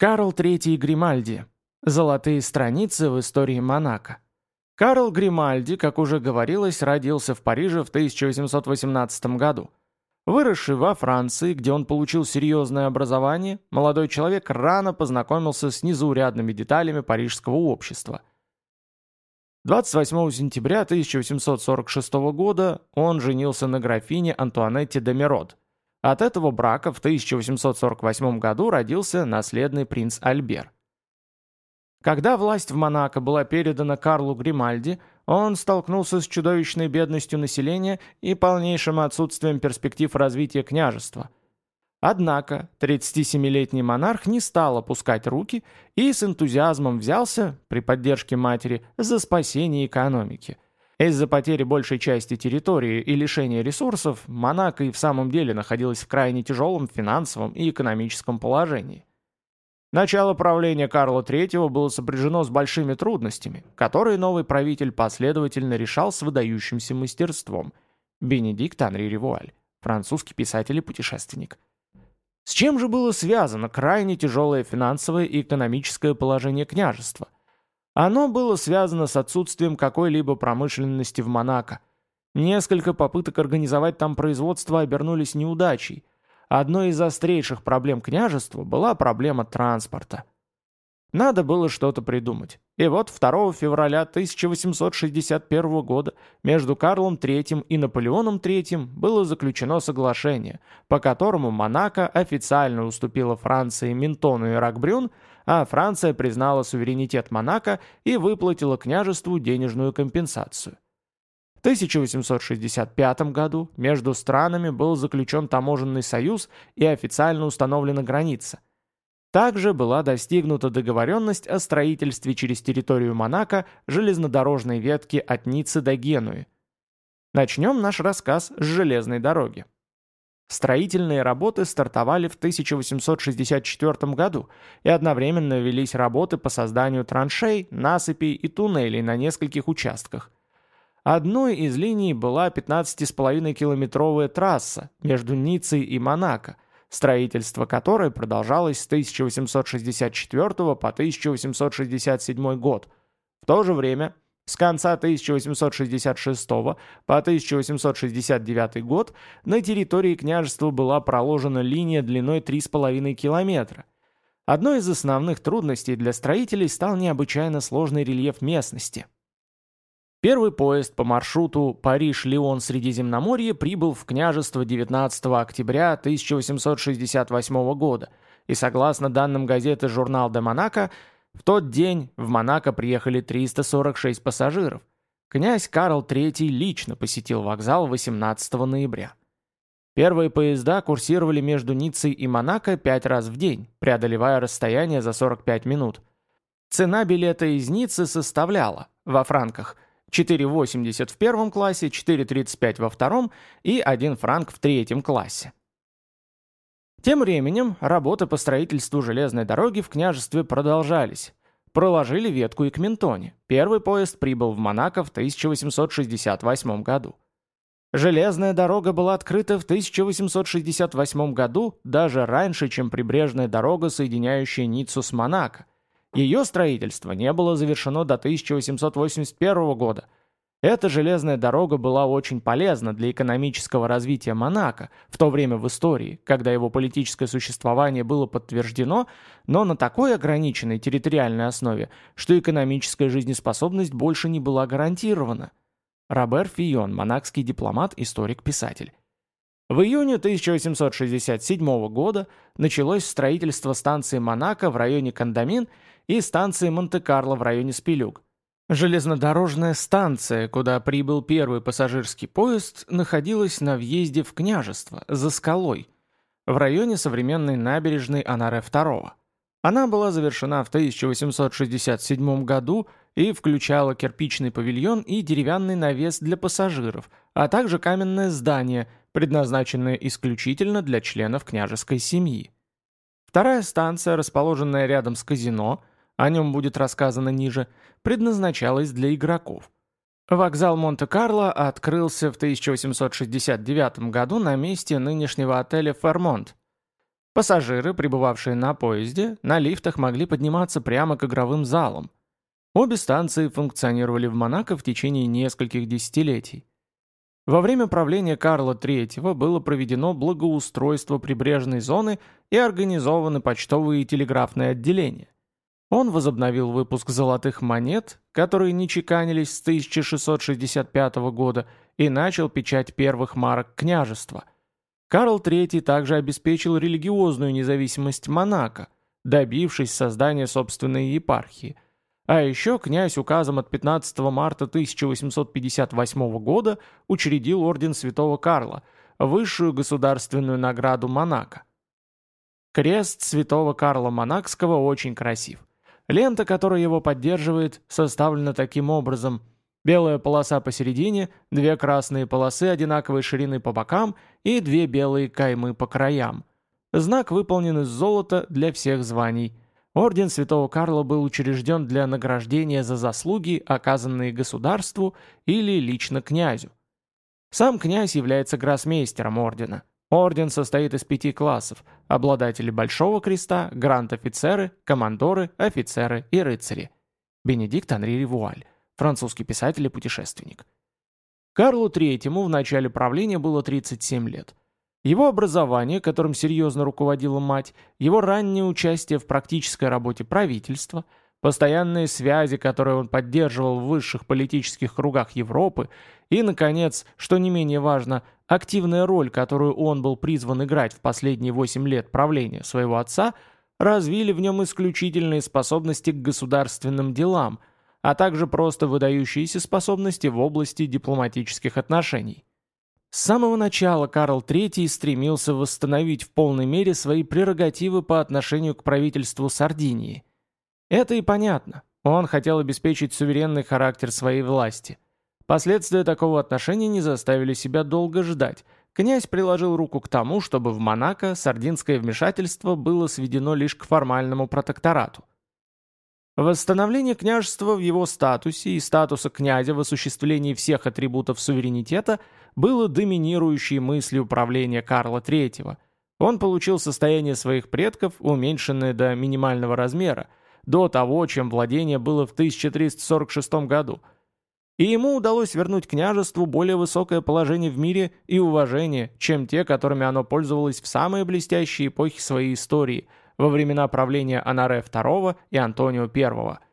Карл III Гримальди. Золотые страницы в истории Монако. Карл Гримальди, как уже говорилось, родился в Париже в 1818 году. Выросший во Франции, где он получил серьезное образование, молодой человек рано познакомился с незаурядными деталями парижского общества. 28 сентября 1846 года он женился на графине Антуанетте де Мерод. От этого брака в 1848 году родился наследный принц Альбер. Когда власть в Монако была передана Карлу Гримальди, он столкнулся с чудовищной бедностью населения и полнейшим отсутствием перспектив развития княжества. Однако 37-летний монарх не стал опускать руки и с энтузиазмом взялся, при поддержке матери, за спасение экономики. Из-за потери большей части территории и лишения ресурсов Монако и в самом деле находилась в крайне тяжелом финансовом и экономическом положении. Начало правления Карла III было сопряжено с большими трудностями, которые новый правитель последовательно решал с выдающимся мастерством. Бенедикт Анри Ревуаль, французский писатель и путешественник. С чем же было связано крайне тяжелое финансовое и экономическое положение княжества? Оно было связано с отсутствием какой-либо промышленности в Монако. Несколько попыток организовать там производство обернулись неудачей – Одной из острейших проблем княжества была проблема транспорта. Надо было что-то придумать. И вот 2 февраля 1861 года между Карлом III и Наполеоном III было заключено соглашение, по которому Монако официально уступила Франции Ментону и Ракбрюн, а Франция признала суверенитет Монако и выплатила княжеству денежную компенсацию. В 1865 году между странами был заключен таможенный союз и официально установлена граница. Также была достигнута договоренность о строительстве через территорию Монако железнодорожной ветки от Ниццы до Генуи. Начнем наш рассказ с железной дороги. Строительные работы стартовали в 1864 году, и одновременно велись работы по созданию траншей, насыпей и туннелей на нескольких участках. Одной из линий была 15,5-километровая трасса между Ниццей и Монако, строительство которой продолжалось с 1864 по 1867 год. В то же время, с конца 1866 по 1869 год на территории княжества была проложена линия длиной 3,5 километра. Одной из основных трудностей для строителей стал необычайно сложный рельеф местности – Первый поезд по маршруту Париж-Лион-Средиземноморье прибыл в княжество 19 октября 1868 года, и согласно данным газеты «Журнал де Монако», в тот день в Монако приехали 346 пассажиров. Князь Карл III лично посетил вокзал 18 ноября. Первые поезда курсировали между Ниццей и Монако пять раз в день, преодолевая расстояние за 45 минут. Цена билета из Ниццы составляла, во франках – 4,80 в первом классе, 4,35 во втором и 1 франк в третьем классе. Тем временем работы по строительству железной дороги в княжестве продолжались. Проложили ветку и к Ментоне. Первый поезд прибыл в Монако в 1868 году. Железная дорога была открыта в 1868 году даже раньше, чем прибрежная дорога, соединяющая Ниццу с Монако – ее строительство не было завершено до 1881 года. Эта железная дорога была очень полезна для экономического развития Монако в то время в истории, когда его политическое существование было подтверждено, но на такой ограниченной территориальной основе, что экономическая жизнеспособность больше не была гарантирована. Робер Фион, монакский дипломат, историк, писатель. В июне 1867 года началось строительство станции Монако в районе Кандамин и станции Монте-Карло в районе Спилюк. Железнодорожная станция, куда прибыл первый пассажирский поезд, находилась на въезде в княжество, за скалой, в районе современной набережной Анаре II. Она была завершена в 1867 году и включала кирпичный павильон и деревянный навес для пассажиров, а также каменное здание, предназначенное исключительно для членов княжеской семьи. Вторая станция, расположенная рядом с казино, о нем будет рассказано ниже, предназначалась для игроков. Вокзал Монте-Карло открылся в 1869 году на месте нынешнего отеля «Фермонт». Пассажиры, прибывавшие на поезде, на лифтах могли подниматься прямо к игровым залам. Обе станции функционировали в Монако в течение нескольких десятилетий. Во время правления Карла III было проведено благоустройство прибрежной зоны и организованы почтовые и телеграфные отделения. Он возобновил выпуск золотых монет, которые не чеканились с 1665 года, и начал печать первых марок княжества. Карл III также обеспечил религиозную независимость Монако, добившись создания собственной епархии – а еще князь указом от 15 марта 1858 года учредил орден Святого Карла, высшую государственную награду Монако. Крест Святого Карла Монакского очень красив. Лента, которая его поддерживает, составлена таким образом. Белая полоса посередине, две красные полосы одинаковой ширины по бокам и две белые каймы по краям. Знак выполнен из золота для всех званий – Орден Святого Карла был учрежден для награждения за заслуги, оказанные государству или лично князю. Сам князь является гроссмейстером ордена. Орден состоит из пяти классов – обладатели Большого Креста, гранд-офицеры, командоры, офицеры и рыцари. Бенедикт Анри Ривуаль, французский писатель и путешественник. Карлу III в начале правления было 37 лет – его образование, которым серьезно руководила мать, его раннее участие в практической работе правительства, постоянные связи, которые он поддерживал в высших политических кругах Европы, и, наконец, что не менее важно, активная роль, которую он был призван играть в последние 8 лет правления своего отца, развили в нем исключительные способности к государственным делам, а также просто выдающиеся способности в области дипломатических отношений. С самого начала Карл III стремился восстановить в полной мере свои прерогативы по отношению к правительству Сардинии. Это и понятно. Он хотел обеспечить суверенный характер своей власти. Последствия такого отношения не заставили себя долго ждать. Князь приложил руку к тому, чтобы в Монако сардинское вмешательство было сведено лишь к формальному протекторату. Восстановление княжества в его статусе и статуса князя в осуществлении всех атрибутов суверенитета – было доминирующей мыслью правления Карла III. Он получил состояние своих предков, уменьшенное до минимального размера, до того, чем владение было в 1346 году. И ему удалось вернуть княжеству более высокое положение в мире и уважение, чем те, которыми оно пользовалось в самые блестящие эпохи своей истории, во времена правления Анаре II и Антонио I –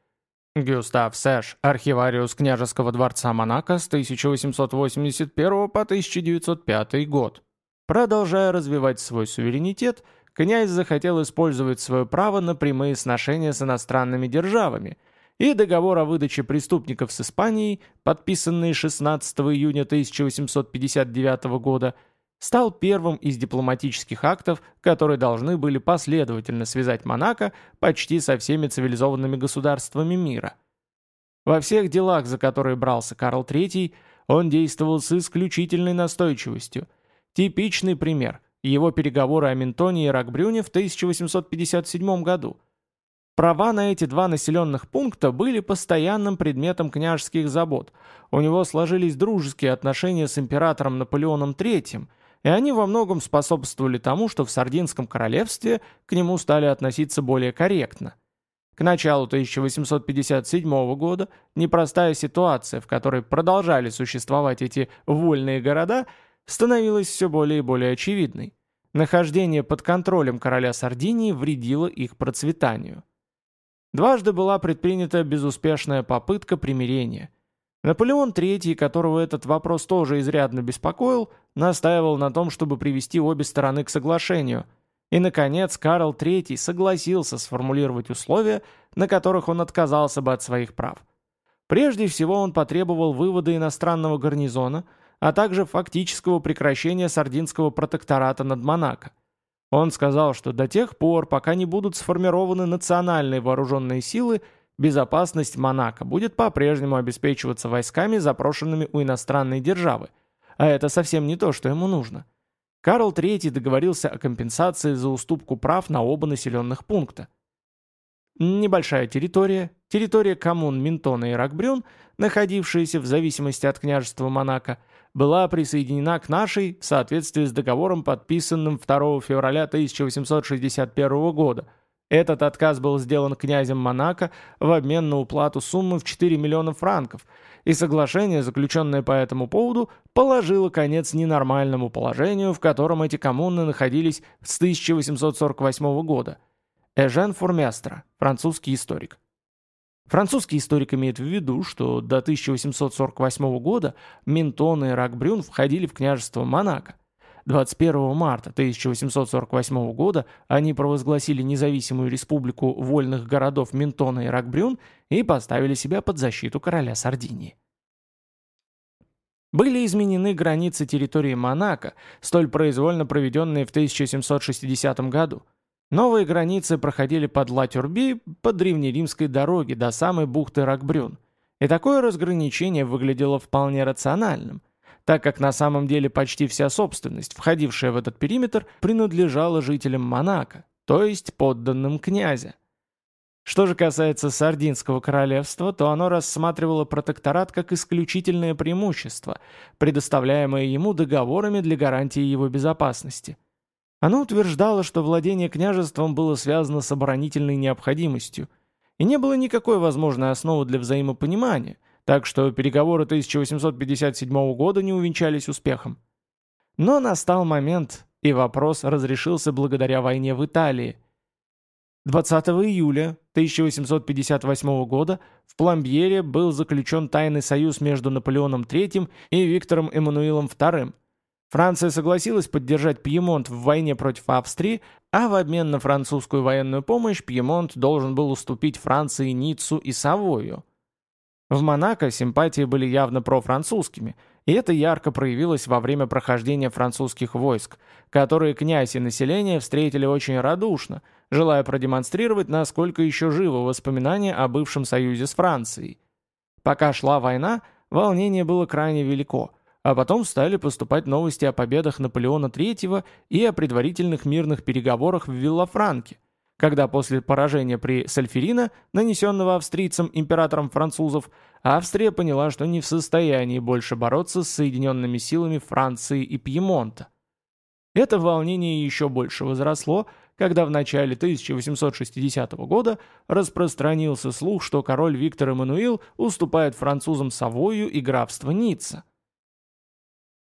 Гюстав Сэш, архивариус княжеского дворца Монако с 1881 по 1905 год. Продолжая развивать свой суверенитет, князь захотел использовать свое право на прямые сношения с иностранными державами, и договор о выдаче преступников с Испанией, подписанный 16 июня 1859 года, стал первым из дипломатических актов, которые должны были последовательно связать Монако почти со всеми цивилизованными государствами мира. Во всех делах, за которые брался Карл III, он действовал с исключительной настойчивостью. Типичный пример – его переговоры о Ментоне и Ракбрюне в 1857 году. Права на эти два населенных пункта были постоянным предметом княжеских забот. У него сложились дружеские отношения с императором Наполеоном III – и они во многом способствовали тому, что в Сардинском королевстве к нему стали относиться более корректно. К началу 1857 года непростая ситуация, в которой продолжали существовать эти вольные города, становилась все более и более очевидной. Нахождение под контролем короля Сардинии вредило их процветанию. Дважды была предпринята безуспешная попытка примирения. Наполеон III, которого этот вопрос тоже изрядно беспокоил, настаивал на том, чтобы привести обе стороны к соглашению. И, наконец, Карл III согласился сформулировать условия, на которых он отказался бы от своих прав. Прежде всего он потребовал вывода иностранного гарнизона, а также фактического прекращения сардинского протектората над Монако. Он сказал, что до тех пор, пока не будут сформированы национальные вооруженные силы, Безопасность Монако будет по-прежнему обеспечиваться войсками, запрошенными у иностранной державы. А это совсем не то, что ему нужно. Карл III договорился о компенсации за уступку прав на оба населенных пункта. Небольшая территория, территория коммун Ментона и Ракбрюн, находившаяся в зависимости от княжества Монако, была присоединена к нашей в соответствии с договором, подписанным 2 февраля 1861 года. Этот отказ был сделан князем Монако в обмен на уплату суммы в 4 миллиона франков, и соглашение, заключенное по этому поводу, положило конец ненормальному положению, в котором эти коммуны находились с 1848 года. Эжен Фурместро, французский историк. Французский историк имеет в виду, что до 1848 года Ментон и Ракбрюн входили в княжество Монако. 21 марта 1848 года они провозгласили независимую республику вольных городов Ментона и Ракбрюн и поставили себя под защиту короля Сардинии. Были изменены границы территории Монако, столь произвольно проведенные в 1760 году – Новые границы проходили под Ла-Тюрби по древнеримской дороге до самой бухты Ракбрюн. И такое разграничение выглядело вполне рациональным, так как на самом деле почти вся собственность, входившая в этот периметр, принадлежала жителям Монако, то есть подданным князя. Что же касается Сардинского королевства, то оно рассматривало протекторат как исключительное преимущество, предоставляемое ему договорами для гарантии его безопасности – оно утверждало, что владение княжеством было связано с оборонительной необходимостью, и не было никакой возможной основы для взаимопонимания, так что переговоры 1857 года не увенчались успехом. Но настал момент, и вопрос разрешился благодаря войне в Италии. 20 июля 1858 года в Пламбьере был заключен тайный союз между Наполеоном III и Виктором Эммануилом II – Франция согласилась поддержать Пьемонт в войне против Австрии, а в обмен на французскую военную помощь Пьемонт должен был уступить Франции Ниццу и Савою. В Монако симпатии были явно профранцузскими, и это ярко проявилось во время прохождения французских войск, которые князь и население встретили очень радушно, желая продемонстрировать, насколько еще живо воспоминания о бывшем союзе с Францией. Пока шла война, волнение было крайне велико – а потом стали поступать новости о победах Наполеона III и о предварительных мирных переговорах в Виллафранке, когда после поражения при Сальферино, нанесенного австрийцам императором французов, Австрия поняла, что не в состоянии больше бороться с соединенными силами Франции и Пьемонта. Это волнение еще больше возросло, когда в начале 1860 года распространился слух, что король Виктор Эммануил уступает французам Савою и графство Ницца.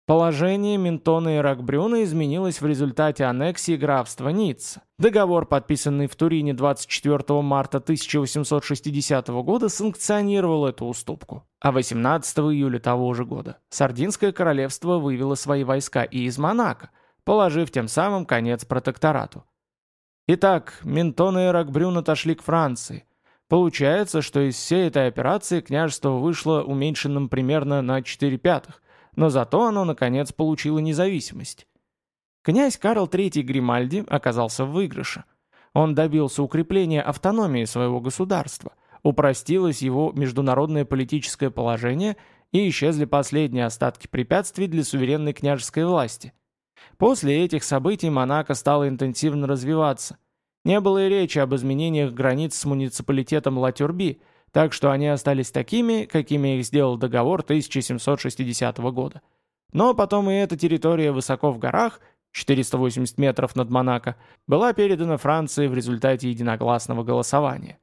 Положение Ментона и Ракбрюна изменилось в результате аннексии графства Ницца. Договор, подписанный в Турине 24 марта 1860 года, санкционировал эту уступку. А 18 июля того же года Сардинское королевство вывело свои войска и из Монако, положив тем самым конец протекторату. Итак, Ментон и Ракбрюн отошли к Франции. Получается, что из всей этой операции княжество вышло уменьшенным примерно на 4 пятых, но зато оно, наконец, получило независимость. Князь Карл III Гримальди оказался в выигрыше. Он добился укрепления автономии своего государства, упростилось его международное политическое положение и исчезли последние остатки препятствий для суверенной княжеской власти. После этих событий Монако стало интенсивно развиваться. Не было и речи об изменениях границ с муниципалитетом Ла-Тюрби – так что они остались такими, какими их сделал договор 1760 года. Но потом и эта территория высоко в горах, 480 метров над Монако, была передана Франции в результате единогласного голосования.